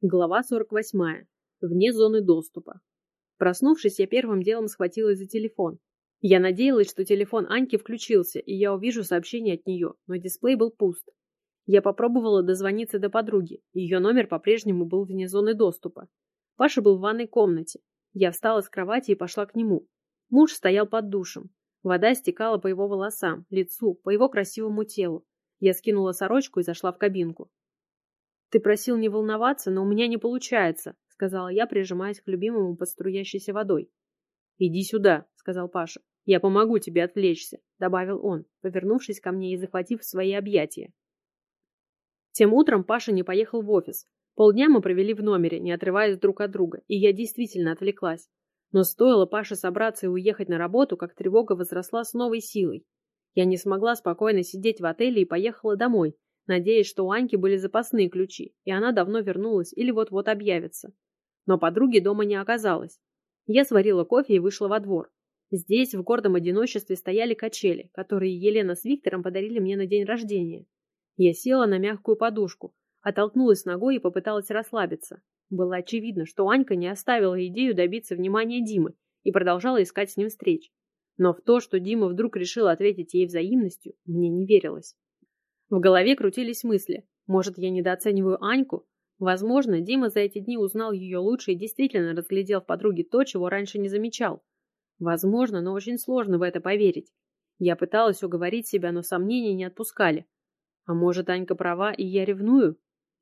Глава 48. Вне зоны доступа. Проснувшись, я первым делом схватилась за телефон. Я надеялась, что телефон Аньки включился, и я увижу сообщение от нее, но дисплей был пуст. Я попробовала дозвониться до подруги. Ее номер по-прежнему был вне зоны доступа. Паша был в ванной комнате. Я встала с кровати и пошла к нему. Муж стоял под душем. Вода стекала по его волосам, лицу, по его красивому телу. Я скинула сорочку и зашла в кабинку. «Ты просил не волноваться, но у меня не получается», — сказала я, прижимаясь к любимому под струящейся водой. «Иди сюда», — сказал Паша. «Я помогу тебе отвлечься», — добавил он, повернувшись ко мне и захватив свои объятия. Тем утром Паша не поехал в офис. Полдня мы провели в номере, не отрываясь друг от друга, и я действительно отвлеклась. Но стоило Паше собраться и уехать на работу, как тревога возросла с новой силой. Я не смогла спокойно сидеть в отеле и поехала домой, надеясь, что у Аньки были запасные ключи, и она давно вернулась или вот-вот объявится. Но подруги дома не оказалось. Я сварила кофе и вышла во двор. Здесь, в гордом одиночестве, стояли качели, которые Елена с Виктором подарили мне на день рождения. Я села на мягкую подушку, оттолкнулась ногой и попыталась расслабиться. Было очевидно, что Анька не оставила идею добиться внимания Димы и продолжала искать с ним встреч. Но в то, что Дима вдруг решил ответить ей взаимностью, мне не верилось. В голове крутились мысли. Может, я недооцениваю Аньку? Возможно, Дима за эти дни узнал ее лучше и действительно разглядел в подруге то, чего раньше не замечал. Возможно, но очень сложно в это поверить. Я пыталась уговорить себя, но сомнения не отпускали. А может, Анька права, и я ревную?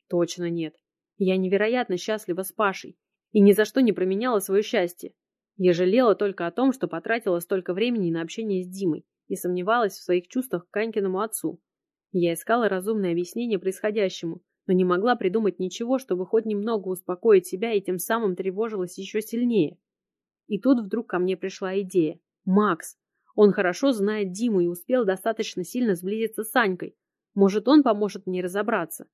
Точно нет. Я невероятно счастлива с Пашей и ни за что не променяла свое счастье. Я жалела только о том, что потратила столько времени на общение с Димой и сомневалась в своих чувствах к Анькиному отцу. Я искала разумное объяснение происходящему, но не могла придумать ничего, чтобы хоть немного успокоить себя и тем самым тревожилась еще сильнее. И тут вдруг ко мне пришла идея. Макс. Он хорошо знает Диму и успел достаточно сильно сблизиться с Анькой. Может, он поможет мне разобраться.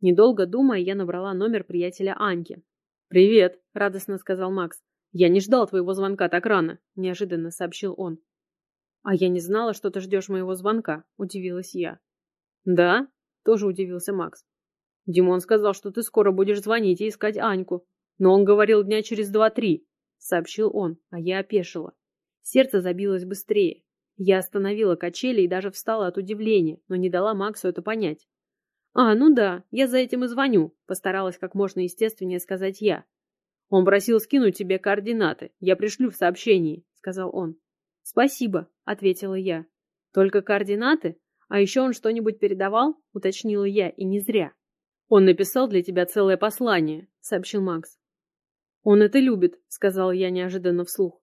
Недолго думая, я набрала номер приятеля Аньки. «Привет», — радостно сказал Макс. «Я не ждал твоего звонка так рано», — неожиданно сообщил он. «А я не знала, что ты ждешь моего звонка», — удивилась я. «Да?» – тоже удивился Макс. «Димон сказал, что ты скоро будешь звонить и искать Аньку. Но он говорил дня через два-три», – сообщил он, а я опешила. Сердце забилось быстрее. Я остановила качели и даже встала от удивления, но не дала Максу это понять. «А, ну да, я за этим и звоню», – постаралась как можно естественнее сказать я. «Он просил скинуть тебе координаты. Я пришлю в сообщении», – сказал он. «Спасибо», – ответила я. «Только координаты? А еще он что-нибудь передавал? Уточнила я, и не зря. Он написал для тебя целое послание, сообщил Макс. Он это любит, сказала я неожиданно вслух.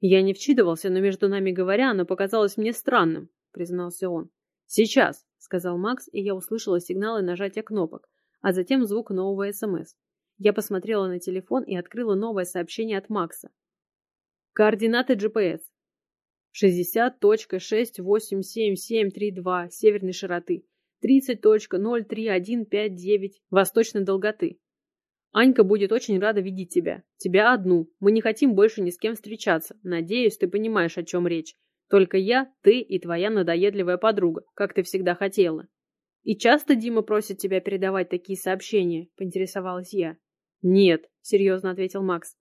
Я не вчитывался, но между нами говоря, оно показалось мне странным, признался он. Сейчас, сказал Макс, и я услышала сигналы нажатия кнопок, а затем звук нового СМС. Я посмотрела на телефон и открыла новое сообщение от Макса. Координаты GPS. 60.68732 северной широты, 30.03159 восточной долготы. Анька будет очень рада видеть тебя. Тебя одну. Мы не хотим больше ни с кем встречаться. Надеюсь, ты понимаешь, о чем речь. Только я, ты и твоя надоедливая подруга, как ты всегда хотела. И часто Дима просит тебя передавать такие сообщения, поинтересовалась я. Нет, серьезно ответил Макс.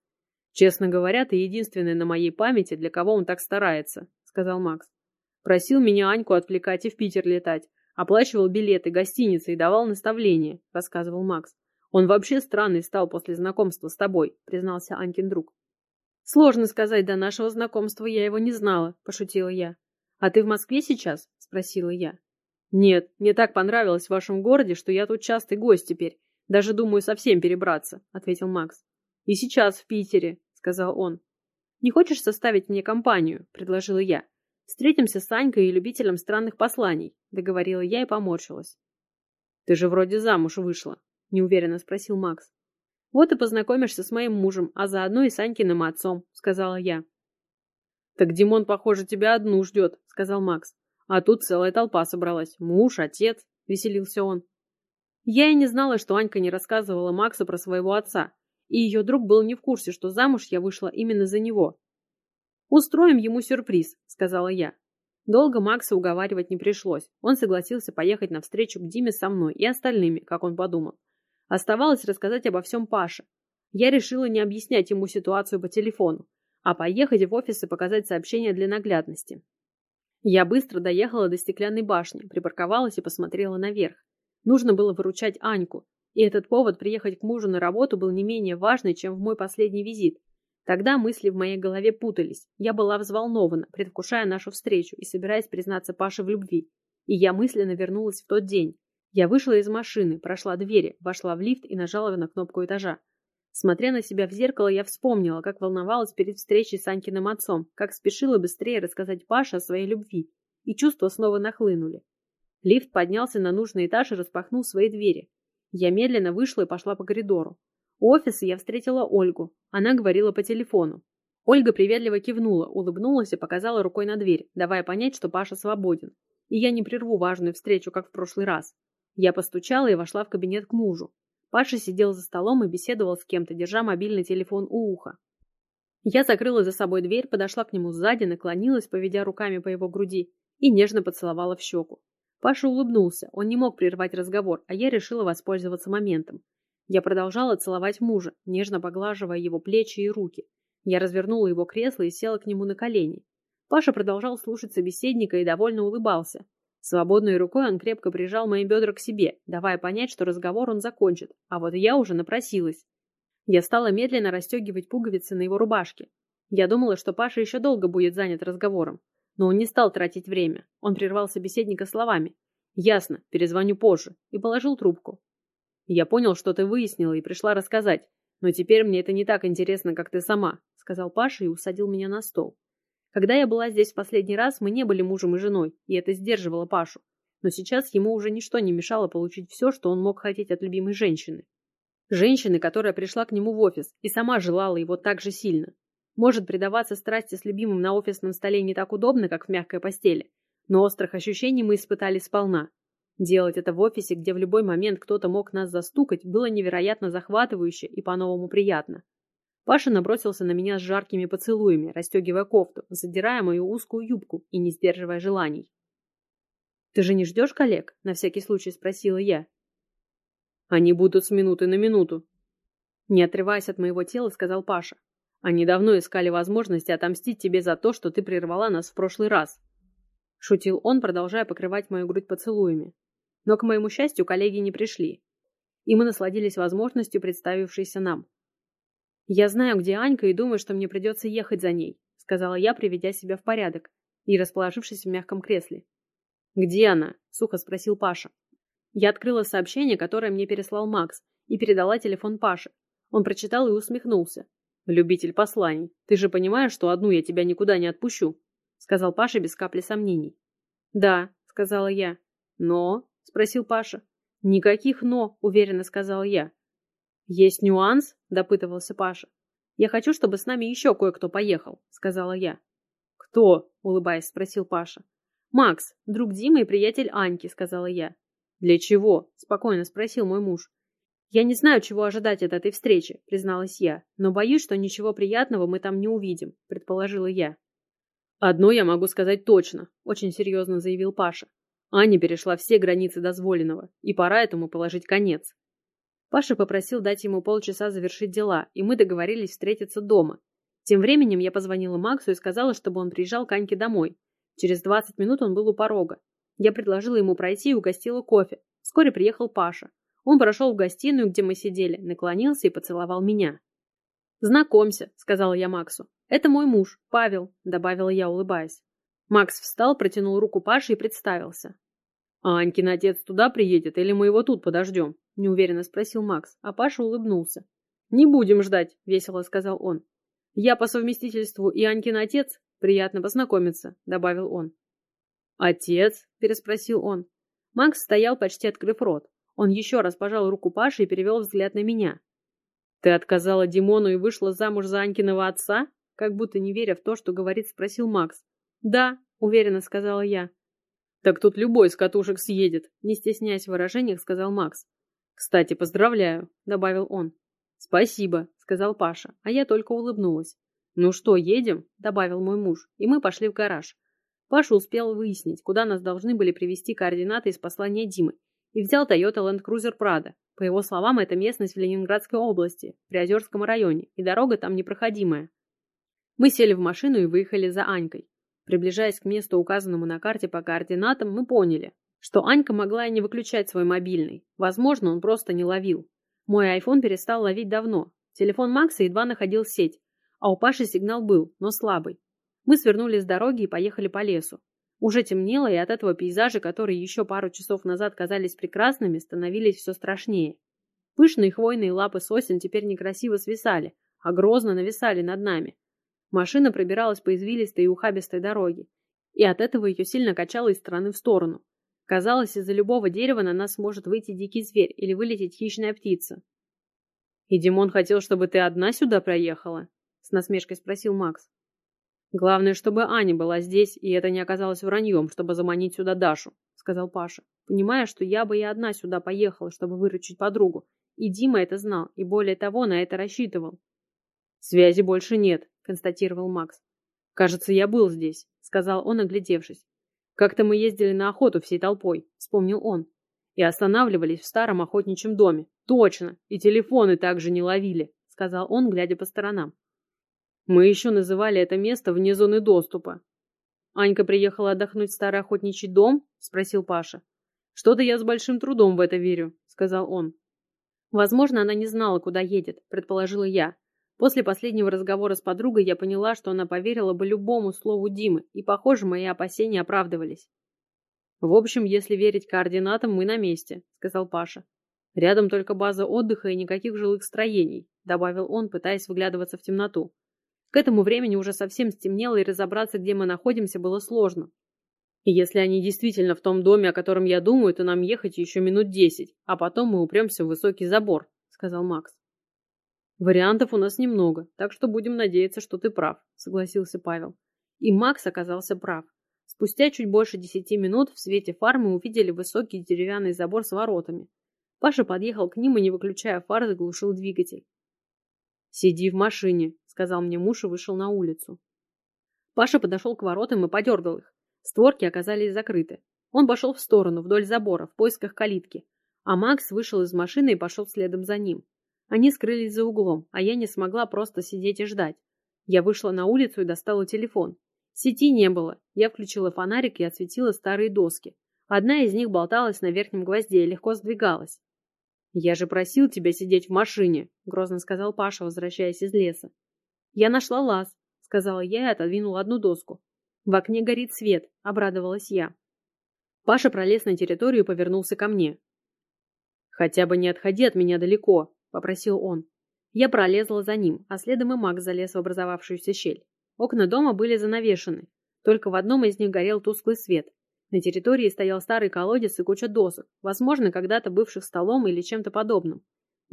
«Честно говоря, ты единственная на моей памяти, для кого он так старается», — сказал Макс. «Просил меня Аньку отвлекать и в Питер летать. Оплачивал билеты, гостиницы и давал наставления», — рассказывал Макс. «Он вообще странный стал после знакомства с тобой», — признался Анькин друг. «Сложно сказать, до нашего знакомства я его не знала», — пошутила я. «А ты в Москве сейчас?» — спросила я. «Нет, мне так понравилось в вашем городе, что я тут частый гость теперь. Даже думаю совсем перебраться», — ответил Макс. «И сейчас в Питере сказал он. «Не хочешь составить мне компанию?» – предложила я. «Встретимся с Санькой и любителем странных посланий», – договорила я и поморщилась. «Ты же вроде замуж вышла», – неуверенно спросил Макс. «Вот и познакомишься с моим мужем, а заодно и Санькиным отцом», – сказала я. «Так Димон, похоже, тебя одну ждет», – сказал Макс. «А тут целая толпа собралась. Муж, отец», – веселился он. Я и не знала, что Анька не рассказывала Максу про своего отца, и ее друг был не в курсе, что замуж я вышла именно за него. «Устроим ему сюрприз», — сказала я. Долго Макса уговаривать не пришлось. Он согласился поехать навстречу к Диме со мной и остальными, как он подумал. Оставалось рассказать обо всем Паше. Я решила не объяснять ему ситуацию по телефону, а поехать в офис и показать сообщение для наглядности. Я быстро доехала до стеклянной башни, припарковалась и посмотрела наверх. Нужно было выручать Аньку, и этот повод приехать к мужу на работу был не менее важный, чем в мой последний визит. Тогда мысли в моей голове путались. Я была взволнована, предвкушая нашу встречу и собираясь признаться Паше в любви. И я мысленно вернулась в тот день. Я вышла из машины, прошла двери, вошла в лифт и нажала на кнопку этажа. Смотря на себя в зеркало, я вспомнила, как волновалась перед встречей с Анькиным отцом, как спешила быстрее рассказать Паше о своей любви. И чувства снова нахлынули. Лифт поднялся на нужный этаж и распахнул свои двери. Я медленно вышла и пошла по коридору. У офиса я встретила Ольгу. Она говорила по телефону. Ольга приветливо кивнула, улыбнулась и показала рукой на дверь, давая понять, что Паша свободен. И я не прерву важную встречу, как в прошлый раз. Я постучала и вошла в кабинет к мужу. Паша сидел за столом и беседовал с кем-то, держа мобильный телефон у уха. Я закрыла за собой дверь, подошла к нему сзади, наклонилась, поведя руками по его груди, и нежно поцеловала в щеку. Паша улыбнулся, он не мог прервать разговор, а я решила воспользоваться моментом. Я продолжала целовать мужа, нежно поглаживая его плечи и руки. Я развернула его кресло и села к нему на колени. Паша продолжал слушать собеседника и довольно улыбался. Свободной рукой он крепко прижал мои бедра к себе, давая понять, что разговор он закончит, а вот я уже напросилась. Я стала медленно расстегивать пуговицы на его рубашке. Я думала, что Паша еще долго будет занят разговором, но он не стал тратить время. Он прервал собеседника словами. «Ясно, перезвоню позже», и положил трубку. «Я понял, что ты выяснила и пришла рассказать, но теперь мне это не так интересно, как ты сама», сказал Паша и усадил меня на стол. Когда я была здесь в последний раз, мы не были мужем и женой, и это сдерживало Пашу. Но сейчас ему уже ничто не мешало получить все, что он мог хотеть от любимой женщины. Женщины, которая пришла к нему в офис и сама желала его так же сильно. Может, предаваться страсти с любимым на офисном столе не так удобно, как в мягкой постели, но острых ощущений мы испытали сполна. Делать это в офисе, где в любой момент кто-то мог нас застукать, было невероятно захватывающе и по-новому приятно. Паша набросился на меня с жаркими поцелуями, расстегивая кофту, задирая мою узкую юбку и не сдерживая желаний. «Ты же не ждешь коллег?» – на всякий случай спросила я. «Они будут с минуты на минуту». Не отрываясь от моего тела, сказал Паша. «Они давно искали возможности отомстить тебе за то, что ты прервала нас в прошлый раз». Шутил он, продолжая покрывать мою грудь поцелуями. Но, к моему счастью, коллеги не пришли. И мы насладились возможностью, представившейся нам. «Я знаю, где Анька, и думаю, что мне придется ехать за ней», сказала я, приведя себя в порядок и расположившись в мягком кресле. «Где она?» – сухо спросил Паша. Я открыла сообщение, которое мне переслал Макс, и передала телефон Паше. Он прочитал и усмехнулся. «Любитель посланий, ты же понимаешь, что одну я тебя никуда не отпущу?» – сказал Паша без капли сомнений. «Да», – сказала я. «Но?» – спросил Паша. «Никаких «но», – уверенно сказала я. «Есть нюанс?» – допытывался Паша. «Я хочу, чтобы с нами еще кое-кто поехал», – сказала я. «Кто?» – улыбаясь, спросил Паша. «Макс, друг Димы и приятель Аньки», – сказала я. «Для чего?» – спокойно спросил мой муж. «Я не знаю, чего ожидать от этой встречи», – призналась я, «но боюсь, что ничего приятного мы там не увидим», – предположила я. «Одно я могу сказать точно», – очень серьезно заявил Паша. Аня перешла все границы дозволенного, и пора этому положить конец. Паша попросил дать ему полчаса завершить дела, и мы договорились встретиться дома. Тем временем я позвонила Максу и сказала, чтобы он приезжал к Аньке домой. Через 20 минут он был у порога. Я предложила ему пройти и угостила кофе. Вскоре приехал Паша. Он прошел в гостиную, где мы сидели, наклонился и поцеловал меня. «Знакомься», — сказала я Максу. «Это мой муж, Павел», — добавила я, улыбаясь. Макс встал, протянул руку Паше и представился. «А Анькин отец туда приедет или мы его тут подождем?» – неуверенно спросил Макс, а Паша улыбнулся. «Не будем ждать», – весело сказал он. «Я по совместительству и Анькин отец. Приятно познакомиться», – добавил он. «Отец?» – переспросил он. Макс стоял, почти открыв рот. Он еще раз пожал руку Паши и перевел взгляд на меня. «Ты отказала Димону и вышла замуж за Анькиного отца?» Как будто не веря в то, что говорит, спросил Макс. «Да», — уверенно сказала я. «Так тут любой с катушек съедет», — не стесняясь в выражениях, сказал Макс. «Кстати, поздравляю», — добавил он. «Спасибо», — сказал Паша, а я только улыбнулась. «Ну что, едем?» — добавил мой муж, и мы пошли в гараж. Паша успел выяснить, куда нас должны были привести координаты из послания Димы, и взял Toyota Land Cruiser Prado. По его словам, это местность в Ленинградской области, в Приозерском районе, и дорога там непроходимая. Мы сели в машину и выехали за Анькой. Приближаясь к месту, указанному на карте по координатам, мы поняли, что Анька могла и не выключать свой мобильный. Возможно, он просто не ловил. Мой айфон перестал ловить давно. Телефон Макса едва находил сеть, а у Паши сигнал был, но слабый. Мы свернули с дороги и поехали по лесу. Уже темнело, и от этого пейзажи, которые еще пару часов назад казались прекрасными, становились все страшнее. Пышные хвойные лапы сосен теперь некрасиво свисали, а грозно нависали над нами. Машина пробиралась по извилистой и ухабистой дороге, и от этого ее сильно качало из стороны в сторону. Казалось, из-за любого дерева на нас может выйти дикий зверь или вылететь хищная птица. «И Димон хотел, чтобы ты одна сюда проехала?» — с насмешкой спросил Макс. «Главное, чтобы Аня была здесь, и это не оказалось враньем, чтобы заманить сюда Дашу», — сказал Паша, понимая, что я бы и одна сюда поехала, чтобы выручить подругу. И Дима это знал, и более того, на это рассчитывал. «Связи больше нет», — констатировал Макс. «Кажется, я был здесь», — сказал он, оглядевшись. «Как-то мы ездили на охоту всей толпой», — вспомнил он. «И останавливались в старом охотничьем доме. Точно! И телефоны также не ловили», — сказал он, глядя по сторонам. Мы еще называли это место вне зоны доступа. Анька приехала отдохнуть в старый охотничий дом? Спросил Паша. Что-то я с большим трудом в это верю, сказал он. Возможно, она не знала, куда едет, предположила я. После последнего разговора с подругой я поняла, что она поверила бы любому слову Димы, и, похоже, мои опасения оправдывались. «В общем, если верить координатам, мы на месте», — сказал Паша. «Рядом только база отдыха и никаких жилых строений», — добавил он, пытаясь выглядываться в темноту. К этому времени уже совсем стемнело, и разобраться, где мы находимся, было сложно. И если они действительно в том доме, о котором я думаю, то нам ехать еще минут десять, а потом мы упремся в высокий забор», — сказал Макс. «Вариантов у нас немного, так что будем надеяться, что ты прав», — согласился Павел. И Макс оказался прав. Спустя чуть больше десяти минут в свете фар мы увидели высокий деревянный забор с воротами. Паша подъехал к ним и, не выключая фар, заглушил двигатель. «Сиди в машине», — сказал мне муж и вышел на улицу. Паша подошел к воротам и подергал их. Створки оказались закрыты. Он пошел в сторону, вдоль забора, в поисках калитки. А Макс вышел из машины и пошел следом за ним. Они скрылись за углом, а я не смогла просто сидеть и ждать. Я вышла на улицу и достала телефон. Сети не было. Я включила фонарик и осветила старые доски. Одна из них болталась на верхнем гвозде и легко сдвигалась. «Я же просил тебя сидеть в машине», — грозно сказал Паша, возвращаясь из леса. «Я нашла лаз», — сказала я и отодвинула одну доску. «В окне горит свет», — обрадовалась я. Паша пролез на территорию и повернулся ко мне. «Хотя бы не отходи от меня далеко», — попросил он. Я пролезла за ним, а следом и Макс залез в образовавшуюся щель. Окна дома были занавешены. Только в одном из них горел тусклый свет, на территории стоял старый колодец и куча досок, возможно, когда-то бывших столом или чем-то подобным.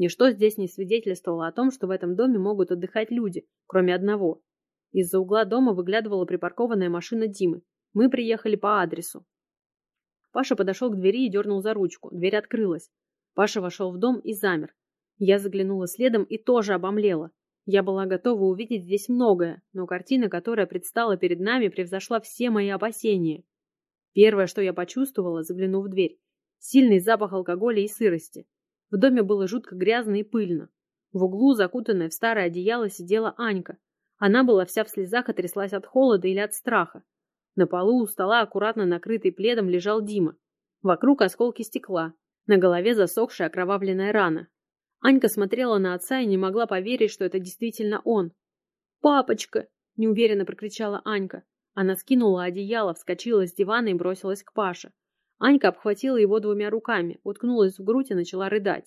Ничто здесь не свидетельствовало о том, что в этом доме могут отдыхать люди, кроме одного. Из-за угла дома выглядывала припаркованная машина Димы. Мы приехали по адресу. Паша подошел к двери и дернул за ручку. Дверь открылась. Паша вошел в дом и замер. Я заглянула следом и тоже обомлела. Я была готова увидеть здесь многое, но картина, которая предстала перед нами, превзошла все мои опасения. Первое, что я почувствовала, заглянув в дверь, сильный запах алкоголя и сырости. В доме было жутко грязно и пыльно. В углу, закутанная в старое одеяло, сидела Анька. Она была вся в слезах и тряслась от холода или от страха. На полу у стола, аккуратно накрытый пледом, лежал Дима. Вокруг осколки стекла. На голове засохшая окровавленная рана. Анька смотрела на отца и не могла поверить, что это действительно он. «Папочка!» – неуверенно прокричала Анька. Она скинула одеяло, вскочила с дивана и бросилась к Паше. Анька обхватила его двумя руками, уткнулась в грудь и начала рыдать.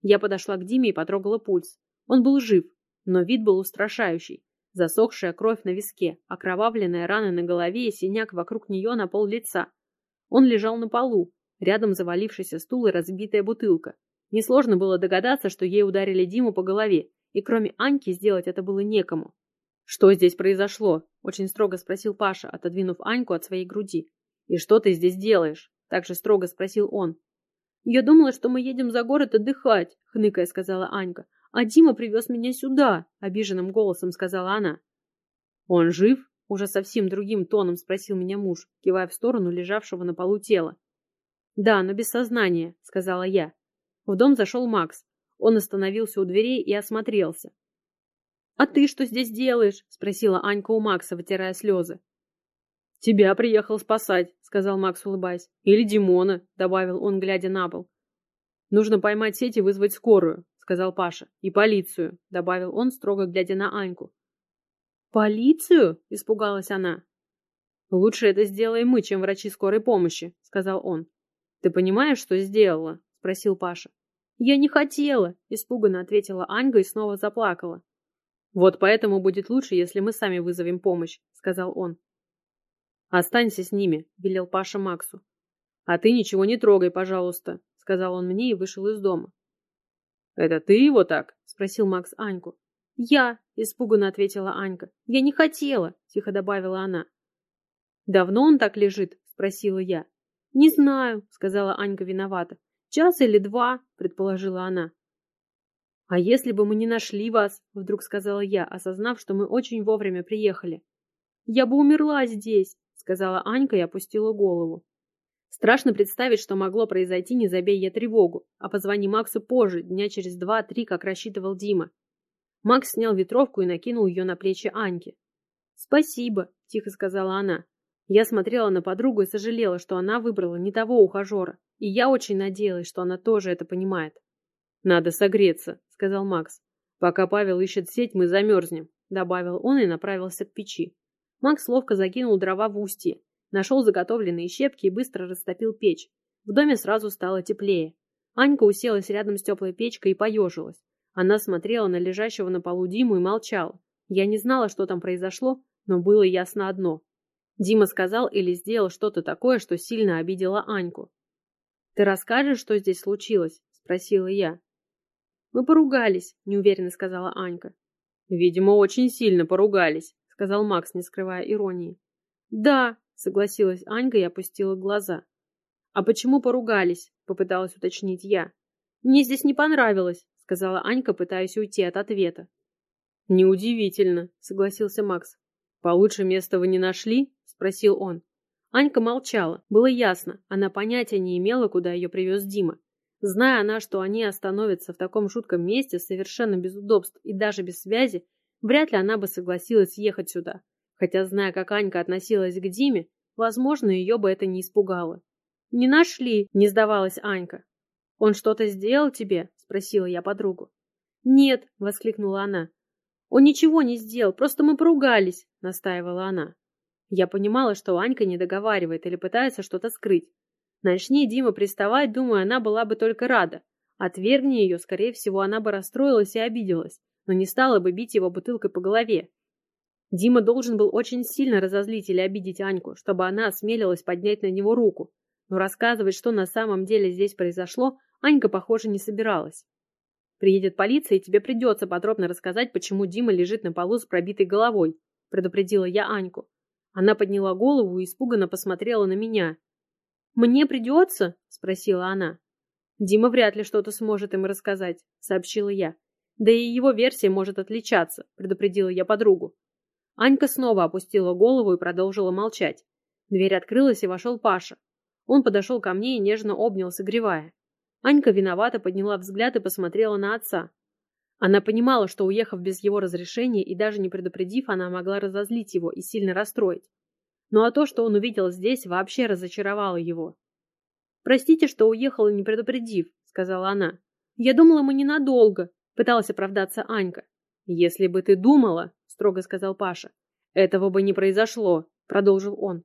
Я подошла к Диме и потрогала пульс. Он был жив, но вид был устрашающий. Засохшая кровь на виске, окровавленная рана на голове и синяк вокруг нее на пол лица. Он лежал на полу, рядом завалившийся стул и разбитая бутылка. Несложно было догадаться, что ей ударили Диму по голове, и кроме Аньки сделать это было некому. «Что здесь произошло?» – очень строго спросил Паша, отодвинув Аньку от своей груди. «И что ты здесь делаешь?» – также строго спросил он. «Я думала, что мы едем за город отдыхать», – хныкая сказала Анька. «А Дима привез меня сюда», – обиженным голосом сказала она. «Он жив?» – уже совсем другим тоном спросил меня муж, кивая в сторону лежавшего на полу тела. Да, но без сознания, сказала я. В дом зашел Макс. Он остановился у дверей и осмотрелся. «А ты что здесь делаешь?» — спросила Анька у Макса, вытирая слезы. «Тебя приехал спасать», — сказал Макс, улыбаясь. «Или Димона», — добавил он, глядя на пол. «Нужно поймать сеть и вызвать скорую», — сказал Паша. «И полицию», — добавил он, строго глядя на Аньку. «Полицию?» — испугалась она. «Лучше это сделаем мы, чем врачи скорой помощи», — сказал он. «Ты понимаешь, что сделала?» — спросил Паша. «Я не хотела», — испуганно ответила Анька и снова заплакала. «Вот поэтому будет лучше, если мы сами вызовем помощь», — сказал он. «Останься с ними», — велел Паша Максу. «А ты ничего не трогай, пожалуйста», — сказал он мне и вышел из дома. «Это ты его так?» — спросил Макс Аньку. «Я», — испуганно ответила Анька. «Я не хотела», — тихо добавила она. «Давно он так лежит?» — спросила я. «Не знаю», — сказала Анька виновата. «Час или два», — предположила она. «А если бы мы не нашли вас?» — вдруг сказала я, осознав, что мы очень вовремя приехали. «Я бы умерла здесь», — сказала Анька и опустила голову. Страшно представить, что могло произойти, не забей я тревогу, а позвони Максу позже, дня через два-три, как рассчитывал Дима. Макс снял ветровку и накинул ее на плечи Аньки. «Спасибо», — тихо сказала она. Я смотрела на подругу и сожалела, что она выбрала не того ухажера, и я очень надеялась, что она тоже это понимает. «Надо согреться», — сказал Макс. «Пока Павел ищет сеть, мы замерзнем», — добавил он и направился к печи. Макс ловко закинул дрова в устье, нашел заготовленные щепки и быстро растопил печь. В доме сразу стало теплее. Анька уселась рядом с теплой печкой и поежилась. Она смотрела на лежащего на полу Диму и молчала. Я не знала, что там произошло, но было ясно одно. Дима сказал или сделал что-то такое, что сильно обидело Аньку. «Ты расскажешь, что здесь случилось?» – спросила я. «Мы поругались», – неуверенно сказала Анька. «Видимо, очень сильно поругались», – сказал Макс, не скрывая иронии. «Да», – согласилась Анька и опустила глаза. «А почему поругались?» – попыталась уточнить я. «Мне здесь не понравилось», – сказала Анька, пытаясь уйти от ответа. «Неудивительно», – согласился Макс. «Получше места вы не нашли?» – спросил он. Анька молчала. Было ясно, она понятия не имела, куда ее привез Дима. Зная она, что они остановятся в таком жутком месте, совершенно без удобств и даже без связи, вряд ли она бы согласилась ехать сюда. Хотя, зная, как Анька относилась к Диме, возможно, ее бы это не испугало. «Не нашли», — не сдавалась Анька. «Он что-то сделал тебе?» — спросила я подругу. «Нет», — воскликнула она. «Он ничего не сделал, просто мы поругались», — настаивала она. Я понимала, что Анька не договаривает или пытается что-то скрыть. Начни Дима приставать, думаю, она была бы только рада. Отвергни ее, скорее всего, она бы расстроилась и обиделась, но не стала бы бить его бутылкой по голове. Дима должен был очень сильно разозлить или обидеть Аньку, чтобы она осмелилась поднять на него руку. Но рассказывать, что на самом деле здесь произошло, Анька, похоже, не собиралась. Приедет полиция, и тебе придется подробно рассказать, почему Дима лежит на полу с пробитой головой, предупредила я Аньку. Она подняла голову и испуганно посмотрела на меня. «Мне придется?» – спросила она. «Дима вряд ли что-то сможет им рассказать», – сообщила я. «Да и его версия может отличаться», – предупредила я подругу. Анька снова опустила голову и продолжила молчать. Дверь открылась, и вошел Паша. Он подошел ко мне и нежно обнял, согревая. Анька виновато подняла взгляд и посмотрела на отца. Она понимала, что, уехав без его разрешения и даже не предупредив, она могла разозлить его и сильно расстроить. Ну а то, что он увидел здесь, вообще разочаровало его. «Простите, что уехала, не предупредив», — сказала она. «Я думала, мы ненадолго», — пыталась оправдаться Анька. «Если бы ты думала», — строго сказал Паша, — «этого бы не произошло», — продолжил он.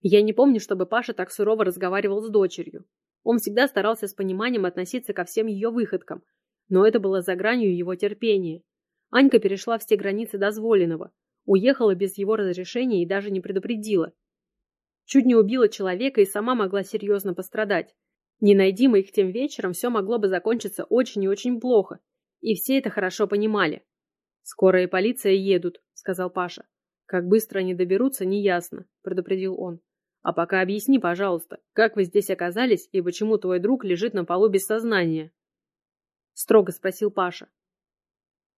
Я не помню, чтобы Паша так сурово разговаривал с дочерью. Он всегда старался с пониманием относиться ко всем ее выходкам, но это было за гранью его терпения. Анька перешла все границы дозволенного, уехала без его разрешения и даже не предупредила. Чуть не убила человека и сама могла серьезно пострадать. Не найди их тем вечером, все могло бы закончиться очень и очень плохо. И все это хорошо понимали. «Скоро и полиция едут», — сказал Паша. «Как быстро они доберутся, неясно», — предупредил он. «А пока объясни, пожалуйста, как вы здесь оказались и почему твой друг лежит на полу без сознания?» — строго спросил Паша.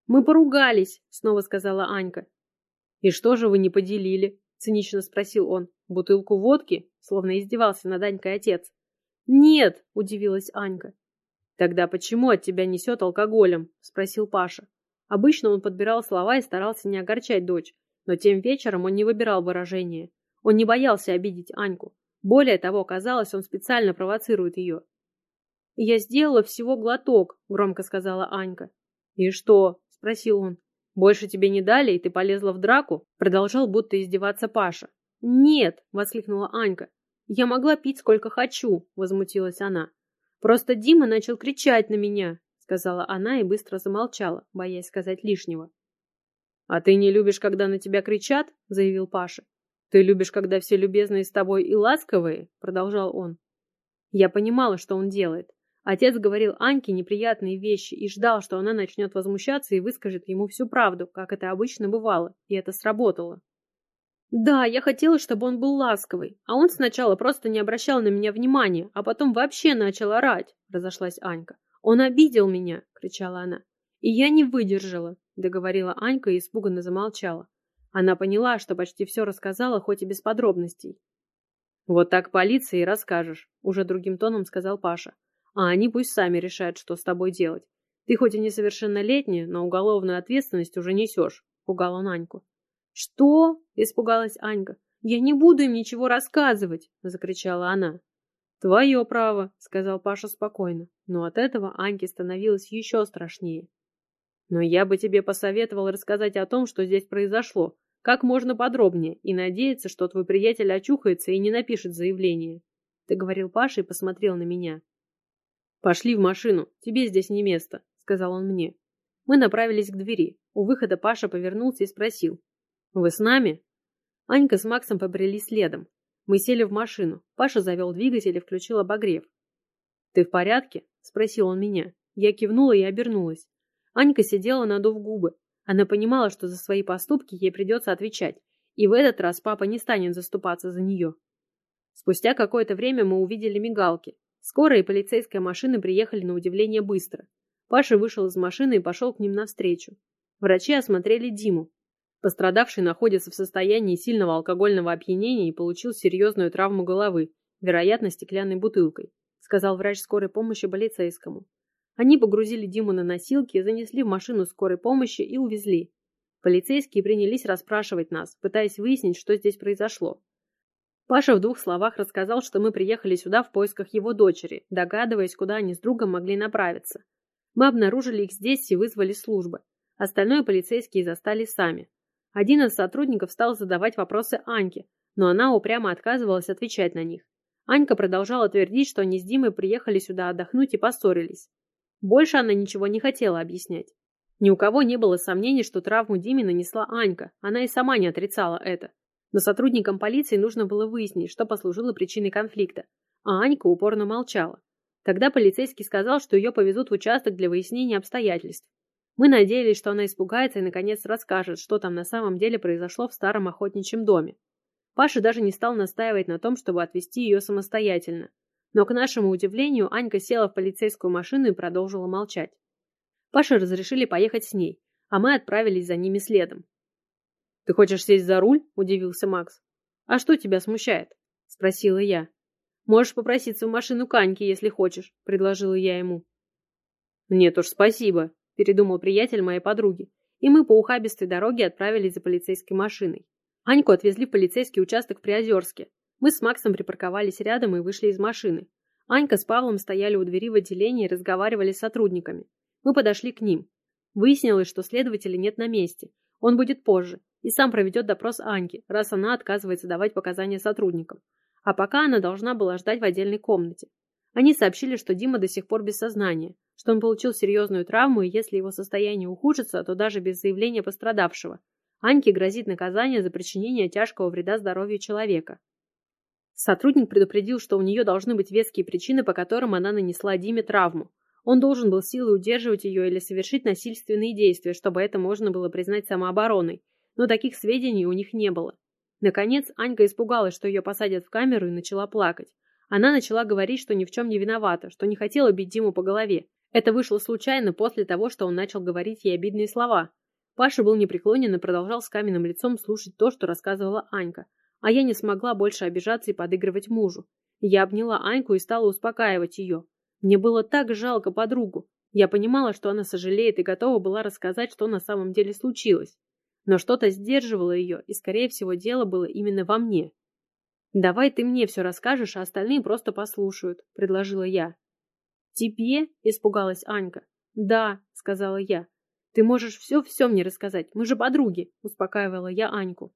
«Мы поругались», — снова сказала Анька. «И что же вы не поделили?» — цинично спросил он. «Бутылку водки?» — словно издевался над Анькой отец. «Нет!» – удивилась Анька. «Тогда почему от тебя несет алкоголем?» – спросил Паша. Обычно он подбирал слова и старался не огорчать дочь, но тем вечером он не выбирал выражения. Он не боялся обидеть Аньку. Более того, казалось, он специально провоцирует ее. «Я сделала всего глоток», — громко сказала Анька. «И что?» — спросил он. «Больше тебе не дали, и ты полезла в драку?» Продолжал будто издеваться Паша. «Нет!» — воскликнула Анька. «Я могла пить сколько хочу!» — возмутилась она. «Просто Дима начал кричать на меня!» — сказала она и быстро замолчала, боясь сказать лишнего. «А ты не любишь, когда на тебя кричат?» — заявил Паша. «Ты любишь, когда все любезные с тобой и ласковые?» — продолжал он. Я понимала, что он делает. Отец говорил Аньке неприятные вещи и ждал, что она начнет возмущаться и выскажет ему всю правду, как это обычно бывало, и это сработало. Да, я хотела, чтобы он был ласковый, а он сначала просто не обращал на меня внимания, а потом вообще начал орать, разошлась Анька. Он обидел меня, кричала она. И я не выдержала, договорила Анька и испуганно замолчала. Она поняла, что почти все рассказала, хоть и без подробностей. Вот так полиции и расскажешь, уже другим тоном сказал Паша а они пусть сами решают, что с тобой делать. Ты хоть и несовершеннолетняя, но уголовную ответственность уже несешь», — пугал он Аньку. «Что?» — испугалась Анька. «Я не буду им ничего рассказывать!» — закричала она. «Твое право», — сказал Паша спокойно, но от этого Аньке становилось еще страшнее. «Но я бы тебе посоветовал рассказать о том, что здесь произошло, как можно подробнее, и надеяться, что твой приятель очухается и не напишет заявление», — ты говорил Паша и посмотрел на меня. «Пошли в машину, тебе здесь не место», — сказал он мне. Мы направились к двери. У выхода Паша повернулся и спросил. «Вы с нами?» Анька с Максом побрели следом. Мы сели в машину. Паша завел двигатель и включил обогрев. «Ты в порядке?» — спросил он меня. Я кивнула и обернулась. Анька сидела, надув губы. Она понимала, что за свои поступки ей придется отвечать, и в этот раз папа не станет заступаться за нее. Спустя какое-то время мы увидели мигалки. Скорая и полицейская машины приехали на удивление быстро. Паша вышел из машины и пошел к ним навстречу. Врачи осмотрели Диму. Пострадавший находится в состоянии сильного алкогольного опьянения и получил серьезную травму головы, вероятно, стеклянной бутылкой, сказал врач скорой помощи полицейскому. Они погрузили Диму на носилки, занесли в машину скорой помощи и увезли. Полицейские принялись расспрашивать нас, пытаясь выяснить, что здесь произошло. Паша в двух словах рассказал, что мы приехали сюда в поисках его дочери, догадываясь, куда они с другом могли направиться. Мы обнаружили их здесь и вызвали службы. Остальное полицейские застали сами. Один из сотрудников стал задавать вопросы Аньке, но она упрямо отказывалась отвечать на них. Анька продолжала твердить, что они с Димой приехали сюда отдохнуть и поссорились. Больше она ничего не хотела объяснять. Ни у кого не было сомнений, что травму Диме нанесла Анька, она и сама не отрицала это. Но сотрудникам полиции нужно было выяснить, что послужило причиной конфликта, а Анька упорно молчала. Тогда полицейский сказал, что ее повезут в участок для выяснения обстоятельств. Мы надеялись, что она испугается и наконец расскажет, что там на самом деле произошло в старом охотничьем доме. Паша даже не стал настаивать на том, чтобы отвезти ее самостоятельно. Но, к нашему удивлению, Анька села в полицейскую машину и продолжила молчать. Паше разрешили поехать с ней, а мы отправились за ними следом. «Ты хочешь сесть за руль?» – удивился Макс. «А что тебя смущает?» – спросила я. «Можешь попроситься в машину Каньки, если хочешь», – предложила я ему. «Нет уж, спасибо», – передумал приятель моей подруги, и мы по ухабистой дороге отправились за полицейской машиной. Аньку отвезли в полицейский участок в Приозерске. Мы с Максом припарковались рядом и вышли из машины. Анька с Павлом стояли у двери в отделении и разговаривали с сотрудниками. Мы подошли к ним. Выяснилось, что следователя нет на месте. Он будет позже, и сам проведет допрос Аньки, раз она отказывается давать показания сотрудникам. А пока она должна была ждать в отдельной комнате. Они сообщили, что Дима до сих пор без сознания, что он получил серьезную травму, и если его состояние ухудшится, то даже без заявления пострадавшего. Аньке грозит наказание за причинение тяжкого вреда здоровью человека. Сотрудник предупредил, что у нее должны быть веские причины, по которым она нанесла Диме травму. Он должен был силой удерживать ее или совершить насильственные действия, чтобы это можно было признать самообороной, но таких сведений у них не было. Наконец, Анька испугалась, что ее посадят в камеру и начала плакать. Она начала говорить, что ни в чем не виновата, что не хотела бить Диму по голове. Это вышло случайно после того, что он начал говорить ей обидные слова. Паша был непреклонен и продолжал с каменным лицом слушать то, что рассказывала Анька, а я не смогла больше обижаться и подыгрывать мужу. Я обняла Аньку и стала успокаивать ее. Мне было так жалко подругу. Я понимала, что она сожалеет и готова была рассказать, что на самом деле случилось. Но что-то сдерживало ее, и, скорее всего, дело было именно во мне. «Давай ты мне все расскажешь, а остальные просто послушают», — предложила я. «Тебе?» — испугалась Анька. «Да», — сказала я. «Ты можешь все-все мне рассказать, мы же подруги», — успокаивала я Аньку.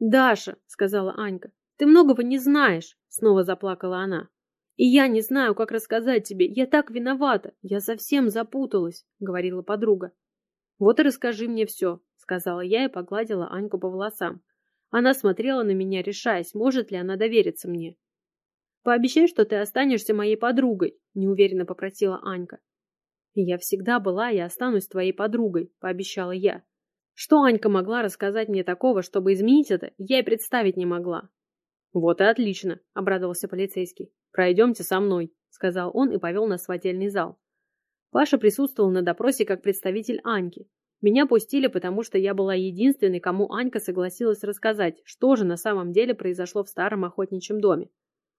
«Даша», — сказала Анька, — «ты многого не знаешь», — снова заплакала она. «И я не знаю, как рассказать тебе, я так виновата, я совсем запуталась», — говорила подруга. «Вот и расскажи мне все», — сказала я и погладила Аньку по волосам. Она смотрела на меня, решаясь, может ли она довериться мне. «Пообещай, что ты останешься моей подругой», — неуверенно попросила Анька. «Я всегда была и останусь твоей подругой», — пообещала я. Что Анька могла рассказать мне такого, чтобы изменить это, я и представить не могла. «Вот и отлично», — обрадовался полицейский. «Пройдемте со мной», — сказал он и повел нас в отдельный зал. Паша присутствовал на допросе как представитель Аньки. Меня пустили, потому что я была единственной, кому Анька согласилась рассказать, что же на самом деле произошло в старом охотничьем доме.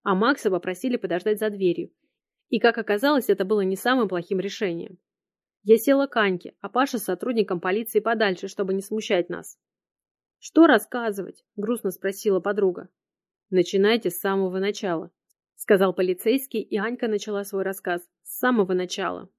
А Макса попросили подождать за дверью. И, как оказалось, это было не самым плохим решением. Я села к Аньке, а Паша с сотрудником полиции подальше, чтобы не смущать нас. «Что рассказывать?» – грустно спросила подруга. «Начинайте с самого начала», – сказал полицейский, и Анька начала свой рассказ с самого начала.